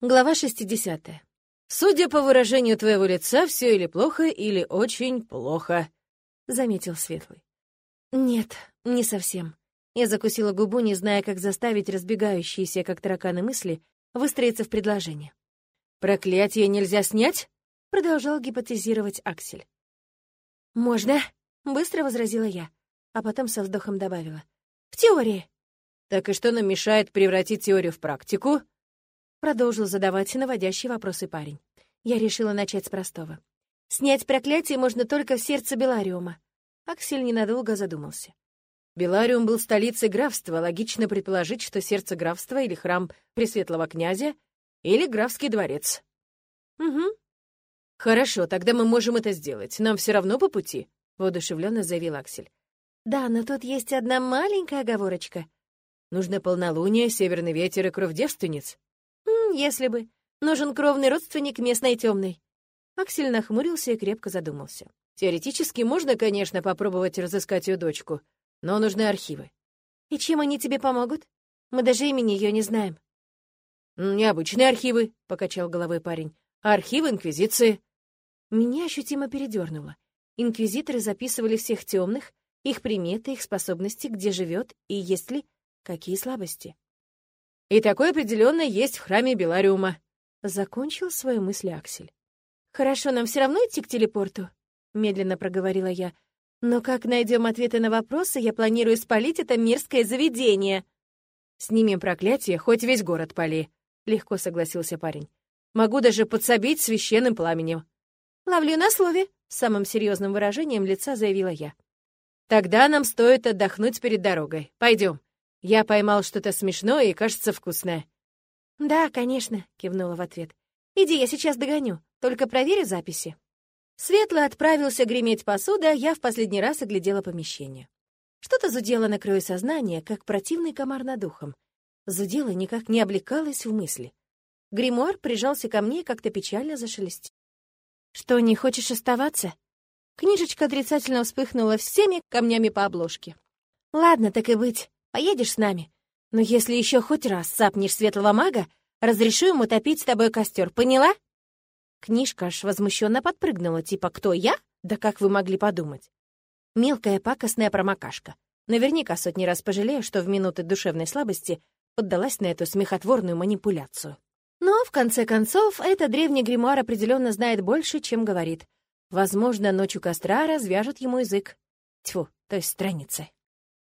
Глава 60. «Судя по выражению твоего лица, все или плохо, или очень плохо», — заметил Светлый. «Нет, не совсем». Я закусила губу, не зная, как заставить разбегающиеся, как тараканы мысли, выстроиться в предложение. «Проклятие нельзя снять?» — продолжал гипотезировать Аксель. «Можно», — быстро возразила я, а потом со вздохом добавила. «В теории». «Так и что нам мешает превратить теорию в практику?» Продолжил задавать наводящие вопросы парень. Я решила начать с простого. Снять проклятие можно только в сердце Белариума. Аксель ненадолго задумался. Белариум был столицей графства, логично предположить, что сердце графства или храм Пресветлого князя, или графский дворец. Угу. Хорошо, тогда мы можем это сделать. Нам все равно по пути, воодушевленно заявил Аксель. Да, но тут есть одна маленькая оговорочка. Нужно полнолуние, северный ветер и кровь девственниц если бы. Нужен кровный родственник местной темной. Аксель нахмурился и крепко задумался. Теоретически можно, конечно, попробовать разыскать ее дочку, но нужны архивы. И чем они тебе помогут? Мы даже имени ее не знаем. Необычные архивы, покачал головой парень. А архивы Инквизиции. Меня ощутимо передернуло. Инквизиторы записывали всех темных, их приметы, их способности, где живет и есть ли какие слабости. И такое определенно есть в храме Белариума. Закончил свою мысль Аксель. Хорошо, нам все равно идти к телепорту, медленно проговорила я. Но как найдем ответы на вопросы, я планирую спалить это мерзкое заведение. Снимем проклятие, хоть весь город пали, легко согласился парень. Могу даже подсобить священным пламенем. Ловлю на слове, самым серьезным выражением лица заявила я. Тогда нам стоит отдохнуть перед дорогой. Пойдем. Я поймал что-то смешное и, кажется, вкусное». «Да, конечно», — кивнула в ответ. «Иди, я сейчас догоню, только проверю записи». Светло отправился греметь посуда, я в последний раз оглядела помещение. Что-то зудело на краю сознания, как противный комар над духом. Зудело никак не облекалось в мысли. Гримуар прижался ко мне и как-то печально зашелестел. «Что, не хочешь оставаться?» Книжечка отрицательно вспыхнула всеми камнями по обложке. «Ладно, так и быть. Поедешь с нами? Но если еще хоть раз сапнешь светлого мага, разрешу ему топить с тобой костер, поняла?» Книжка аж возмущенно подпрыгнула, типа «Кто я? Да как вы могли подумать?» Мелкая пакостная промокашка. Наверняка сотни раз пожалею, что в минуты душевной слабости поддалась на эту смехотворную манипуляцию. Но, в конце концов, этот древний гримуар определенно знает больше, чем говорит. Возможно, ночью костра развяжет ему язык. Тьфу, то есть страницы.